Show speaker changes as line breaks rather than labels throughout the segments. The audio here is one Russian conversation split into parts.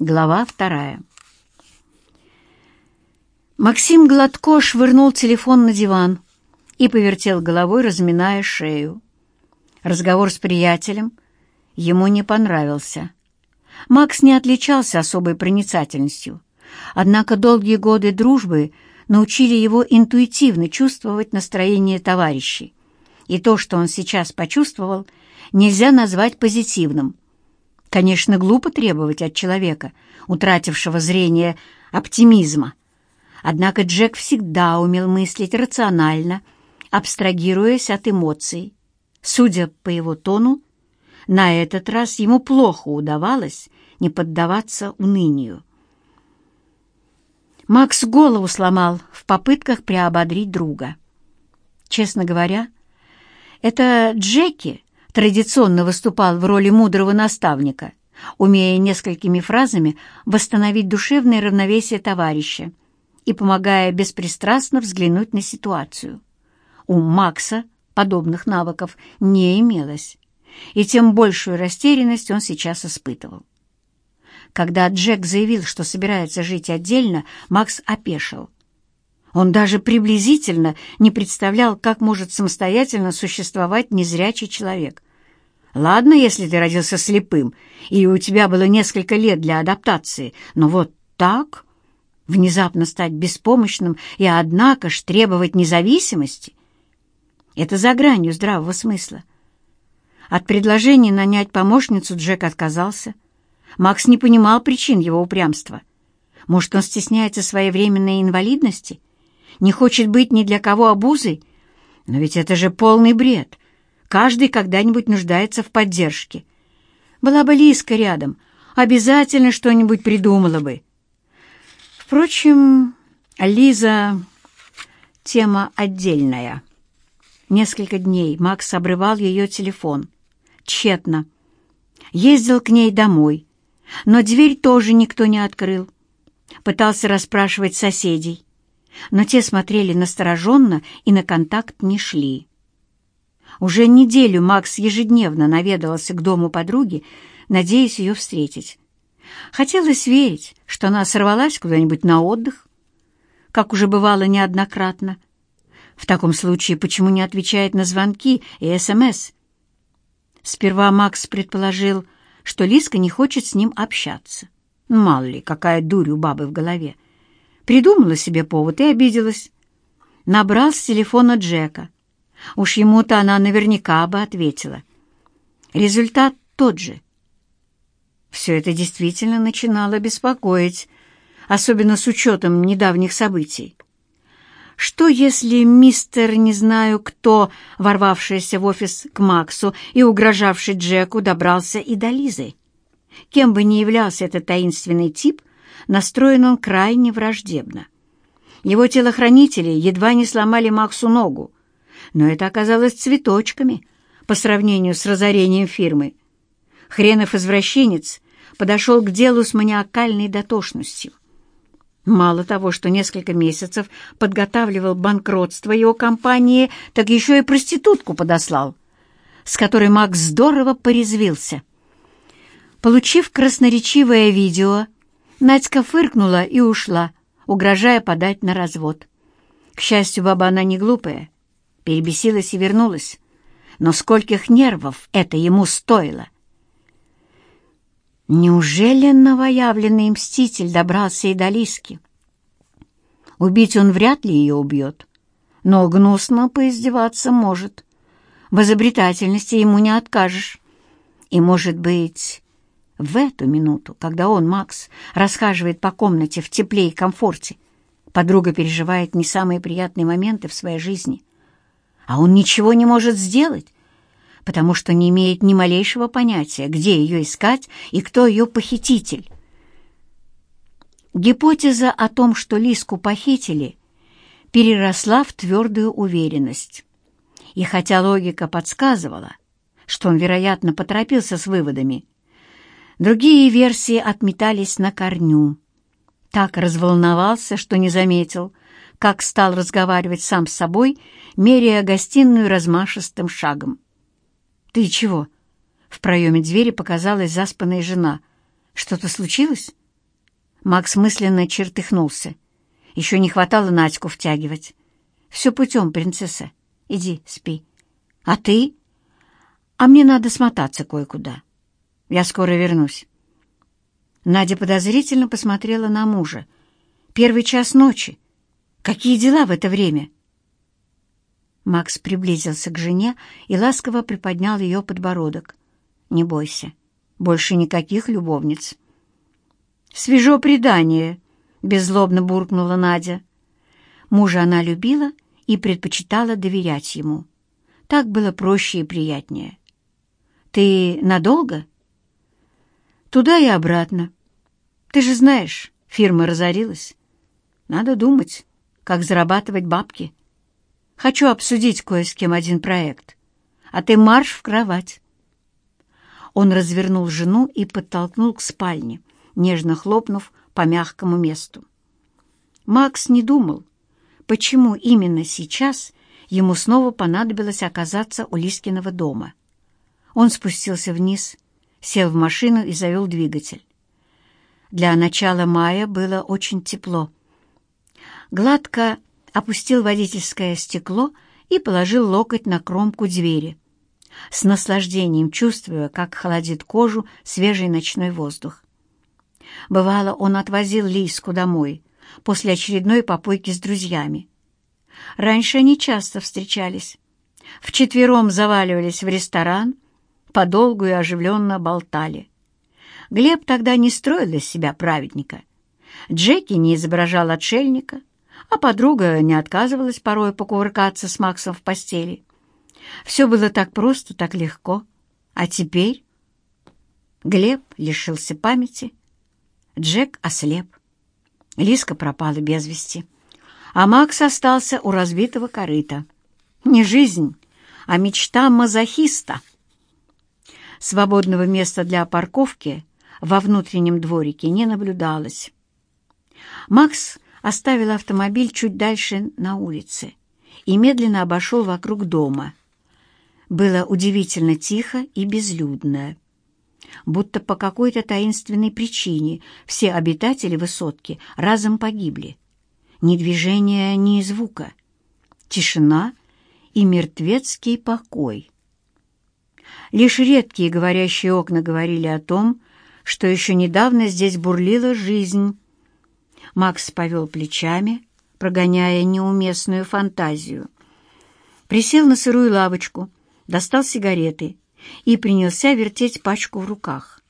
Глава вторая. Максим Гладко швырнул телефон на диван и повертел головой, разминая шею. Разговор с приятелем ему не понравился. Макс не отличался особой проницательностью, однако долгие годы дружбы научили его интуитивно чувствовать настроение товарищей, и то, что он сейчас почувствовал, нельзя назвать позитивным — Конечно, глупо требовать от человека, утратившего зрение, оптимизма. Однако Джек всегда умел мыслить рационально, абстрагируясь от эмоций. Судя по его тону, на этот раз ему плохо удавалось не поддаваться унынию. Макс голову сломал в попытках приободрить друга. Честно говоря, это Джеки традиционно выступал в роли мудрого наставника, умея несколькими фразами восстановить душевное равновесие товарища и помогая беспристрастно взглянуть на ситуацию. У Макса подобных навыков не имелось, и тем большую растерянность он сейчас испытывал. Когда Джек заявил, что собирается жить отдельно, Макс опешил. Он даже приблизительно не представлял, как может самостоятельно существовать незрячий человек. Ладно, если ты родился слепым, и у тебя было несколько лет для адаптации, но вот так внезапно стать беспомощным и, однако ж, требовать независимости — это за гранью здравого смысла. От предложения нанять помощницу Джек отказался. Макс не понимал причин его упрямства. Может, он стесняется своей временной инвалидности? Не хочет быть ни для кого обузой? Но ведь это же полный бред. Каждый когда-нибудь нуждается в поддержке. Была бы Лиска рядом, обязательно что-нибудь придумала бы. Впрочем, Лиза — тема отдельная. Несколько дней Макс обрывал ее телефон. Тщетно. Ездил к ней домой, но дверь тоже никто не открыл. Пытался расспрашивать соседей, но те смотрели настороженно и на контакт не шли. Уже неделю Макс ежедневно наведывался к дому подруги, надеясь ее встретить. Хотелось верить, что она сорвалась куда-нибудь на отдых, как уже бывало неоднократно. В таком случае почему не отвечает на звонки и СМС? Сперва Макс предположил, что Лиска не хочет с ним общаться. Мало ли, какая дурь у бабы в голове. Придумала себе повод и обиделась. Набрал с телефона Джека — Уж ему-то она наверняка бы ответила. Результат тот же. Все это действительно начинало беспокоить, особенно с учетом недавних событий. Что, если мистер не знаю кто, ворвавшийся в офис к Максу и угрожавший Джеку, добрался и до Лизы? Кем бы ни являлся этот таинственный тип, настроен он крайне враждебно. Его телохранители едва не сломали Максу ногу, но это оказалось цветочками по сравнению с разорением фирмы. Хренов извращенец подошел к делу с маниакальной дотошностью. Мало того, что несколько месяцев подготавливал банкротство его компании, так еще и проститутку подослал, с которой Макс здорово порезвился. Получив красноречивое видео, Надька фыркнула и ушла, угрожая подать на развод. К счастью, баба она не глупая, перебесилась и вернулась. Но скольких нервов это ему стоило! Неужели новоявленный мститель добрался и до Лиски? Убить он вряд ли ее убьет, но гнусно поиздеваться может. В изобретательности ему не откажешь. И, может быть, в эту минуту, когда он, Макс, расхаживает по комнате в тепле и комфорте, подруга переживает не самые приятные моменты в своей жизни а он ничего не может сделать, потому что не имеет ни малейшего понятия, где ее искать и кто ее похититель. Гипотеза о том, что Лиску похитили, переросла в твердую уверенность. И хотя логика подсказывала, что он, вероятно, поторопился с выводами, другие версии отметались на корню. Так разволновался, что не заметил, как стал разговаривать сам с собой, меряя гостиную размашистым шагом. «Ты чего?» В проеме двери показалась заспанная жена. «Что-то случилось?» Макс мысленно чертыхнулся. Еще не хватало Надьку втягивать. «Все путем, принцесса. Иди, спи. А ты? А мне надо смотаться кое-куда. Я скоро вернусь». Надя подозрительно посмотрела на мужа. «Первый час ночи. Какие дела в это время?» Макс приблизился к жене и ласково приподнял ее подбородок. «Не бойся, больше никаких любовниц». «Свежо предание», — беззлобно буркнула Надя. Мужа она любила и предпочитала доверять ему. Так было проще и приятнее. «Ты надолго?» «Туда и обратно. Ты же знаешь, фирма разорилась. Надо думать, как зарабатывать бабки. Хочу обсудить кое с кем один проект, а ты марш в кровать». Он развернул жену и подтолкнул к спальне, нежно хлопнув по мягкому месту. Макс не думал, почему именно сейчас ему снова понадобилось оказаться у Лискиного дома. Он спустился вниз, сел в машину и завел двигатель. Для начала мая было очень тепло. Гладко опустил водительское стекло и положил локоть на кромку двери, с наслаждением чувствуя, как холодит кожу свежий ночной воздух. Бывало, он отвозил Лиску домой после очередной попойки с друзьями. Раньше они часто встречались. Вчетвером заваливались в ресторан, подолгу и оживленно болтали. Глеб тогда не строил из себя праведника. Джеки не изображал отшельника, а подруга не отказывалась порой покувыркаться с Максом в постели. Все было так просто, так легко. А теперь Глеб лишился памяти, Джек ослеп. Лиска пропала без вести, а Макс остался у разбитого корыта. Не жизнь, а мечта мазохиста. Свободного места для парковки во внутреннем дворике не наблюдалось. Макс оставил автомобиль чуть дальше на улице и медленно обошел вокруг дома. Было удивительно тихо и безлюдно будто по какой-то таинственной причине все обитатели высотки разом погибли. Ни движения, ни звука. Тишина и мертвецкий покой. Лишь редкие говорящие окна говорили о том, что еще недавно здесь бурлила жизнь. Макс повел плечами, прогоняя неуместную фантазию. Присел на сырую лавочку, достал сигареты и принялся вертеть пачку в руках.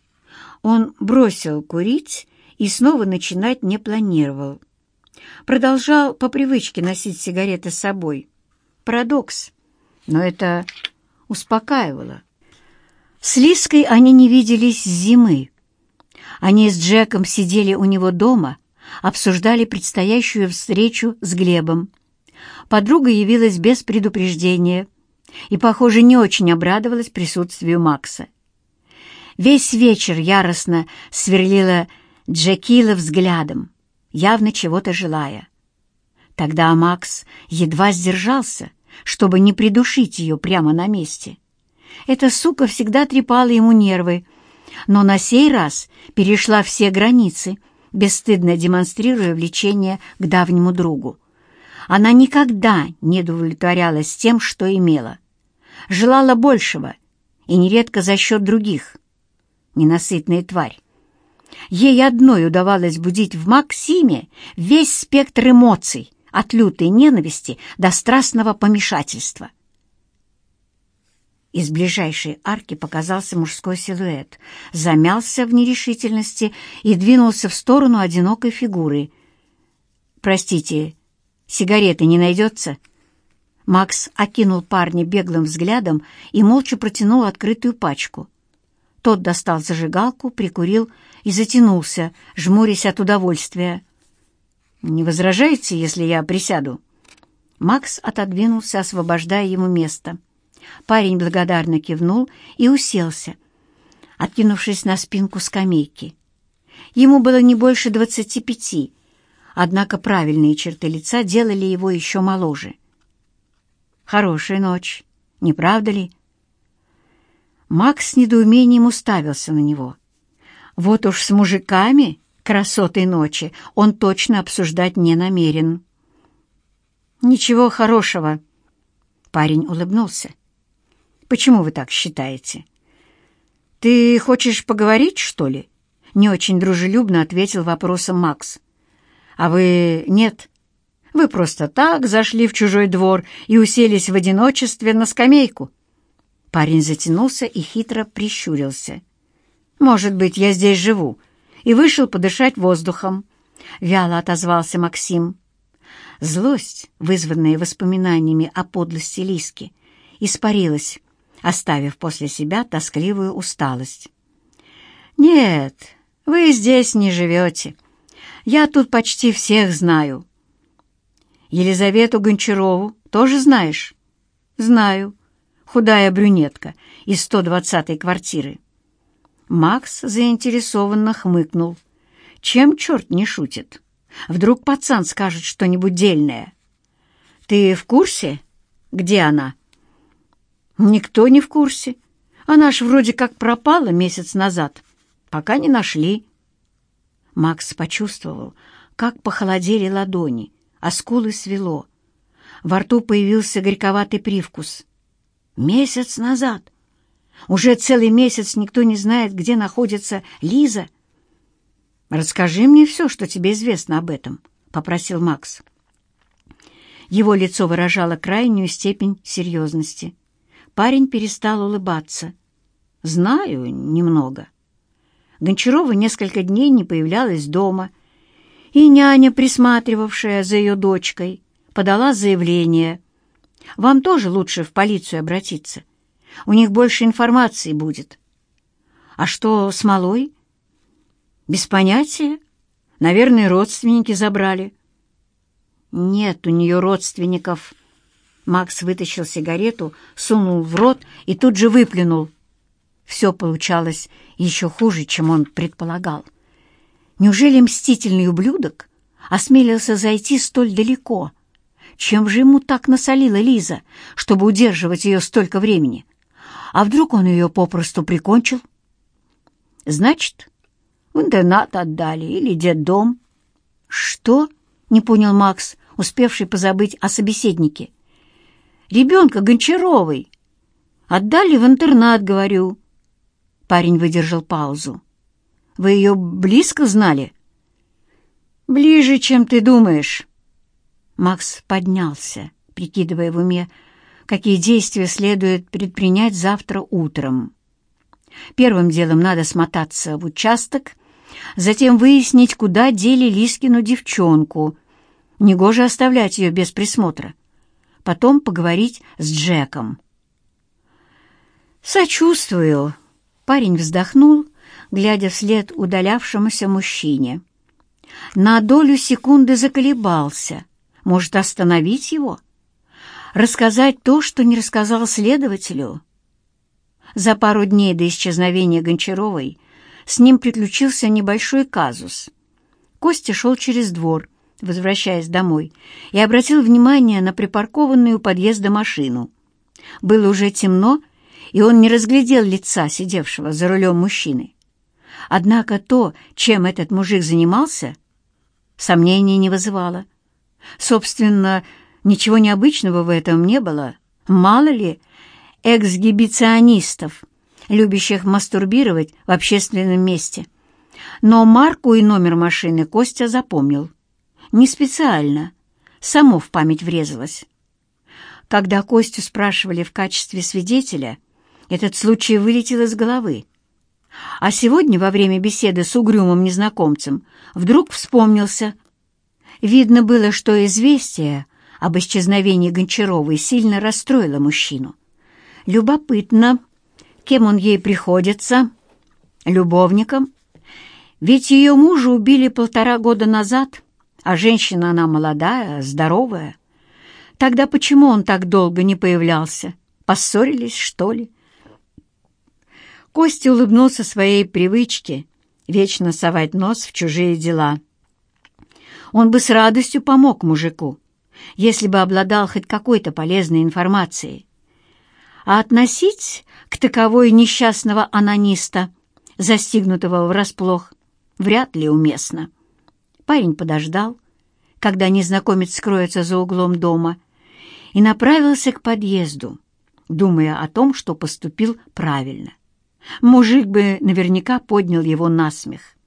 Он бросил курить и снова начинать не планировал. Продолжал по привычке носить сигареты с собой. Парадокс, но это успокаивало. С Лиской они не виделись с зимы. Они с Джеком сидели у него дома, обсуждали предстоящую встречу с Глебом. Подруга явилась без предупреждения — и, похоже, не очень обрадовалась присутствию Макса. Весь вечер яростно сверлила Джекила взглядом, явно чего-то желая. Тогда Макс едва сдержался, чтобы не придушить ее прямо на месте. Эта сука всегда трепала ему нервы, но на сей раз перешла все границы, бесстыдно демонстрируя влечение к давнему другу. Она никогда не удовлетворялась тем, что имела. Желала большего, и нередко за счет других. Ненасытная тварь. Ей одной удавалось будить в Максиме весь спектр эмоций, от лютой ненависти до страстного помешательства. Из ближайшей арки показался мужской силуэт, замялся в нерешительности и двинулся в сторону одинокой фигуры. «Простите, Сигареты не найдется?» Макс окинул парня беглым взглядом и молча протянул открытую пачку. Тот достал зажигалку, прикурил и затянулся, жмурясь от удовольствия. «Не возражаете, если я присяду?» Макс отодвинулся, освобождая ему место. Парень благодарно кивнул и уселся, откинувшись на спинку скамейки. Ему было не больше двадцати пяти, однако правильные черты лица делали его еще моложе. «Хорошая ночь, не правда ли?» Макс с недоумением уставился на него. «Вот уж с мужиками, красоты ночи он точно обсуждать не намерен. «Ничего хорошего». Парень улыбнулся. «Почему вы так считаете?» «Ты хочешь поговорить, что ли?» Не очень дружелюбно ответил вопросом Макс. «А вы нет. Вы просто так зашли в чужой двор и уселись в одиночестве на скамейку». Парень затянулся и хитро прищурился. «Может быть, я здесь живу?» и вышел подышать воздухом. Вяло отозвался Максим. Злость, вызванная воспоминаниями о подлости Лиски, испарилась, оставив после себя тоскливую усталость. «Нет, вы здесь не живете. Я тут почти всех знаю». «Елизавету Гончарову тоже знаешь?» «Знаю. Худая брюнетка из 120-й квартиры». Макс заинтересованно хмыкнул. «Чем черт не шутит? Вдруг пацан скажет что-нибудь дельное?» «Ты в курсе, где она?» «Никто не в курсе. Она ж вроде как пропала месяц назад. Пока не нашли». Макс почувствовал, как похолодели ладони, а скулы свело. Во рту появился горьковатый привкус. «Месяц назад!» Уже целый месяц никто не знает, где находится Лиза. «Расскажи мне все, что тебе известно об этом», — попросил Макс. Его лицо выражало крайнюю степень серьезности. Парень перестал улыбаться. «Знаю немного». Гончарова несколько дней не появлялась дома, и няня, присматривавшая за ее дочкой, подала заявление. «Вам тоже лучше в полицию обратиться. У них больше информации будет. А что с малой? Без понятия. Наверное, родственники забрали. Нет у нее родственников. Макс вытащил сигарету, сунул в рот и тут же выплюнул. Все получалось еще хуже, чем он предполагал. Неужели мстительный ублюдок осмелился зайти столь далеко? Чем же ему так насолила Лиза, чтобы удерживать ее столько времени? А вдруг он ее попросту прикончил? Значит, в интернат отдали или детдом. Что? Не понял Макс, успевший позабыть о собеседнике. Ребенка Гончаровой. Отдали в интернат, говорю. Парень выдержал паузу. Вы ее близко знали? Ближе, чем ты думаешь. Макс поднялся, прикидывая в уме, какие действия следует предпринять завтра утром. Первым делом надо смотаться в участок, затем выяснить, куда дели Лискину девчонку. Негоже оставлять ее без присмотра. Потом поговорить с Джеком. «Сочувствую», — парень вздохнул, глядя вслед удалявшемуся мужчине. На долю секунды заколебался. Может, остановить его? — рассказать то, что не рассказал следователю. За пару дней до исчезновения Гончаровой с ним приключился небольшой казус. Костя шел через двор, возвращаясь домой, и обратил внимание на припаркованную у подъезда машину. Было уже темно, и он не разглядел лица сидевшего за рулем мужчины. Однако то, чем этот мужик занимался, сомнений не вызывало. Собственно, Ничего необычного в этом не было. Мало ли эксгибиционистов, любящих мастурбировать в общественном месте. Но марку и номер машины Костя запомнил. Не специально, само в память врезалось. Когда Костю спрашивали в качестве свидетеля, этот случай вылетел из головы. А сегодня, во время беседы с угрюмым незнакомцем, вдруг вспомнился. Видно было, что известие об исчезновении Гончаровой сильно расстроило мужчину. Любопытно, кем он ей приходится? Любовником? Ведь ее мужа убили полтора года назад, а женщина она молодая, здоровая. Тогда почему он так долго не появлялся? Поссорились, что ли? Костя улыбнулся своей привычке вечно совать нос в чужие дела. Он бы с радостью помог мужику, если бы обладал хоть какой-то полезной информацией. А относить к таковой несчастного анониста, застигнутого врасплох, вряд ли уместно. Парень подождал, когда незнакомец скроется за углом дома, и направился к подъезду, думая о том, что поступил правильно. Мужик бы наверняка поднял его на смех.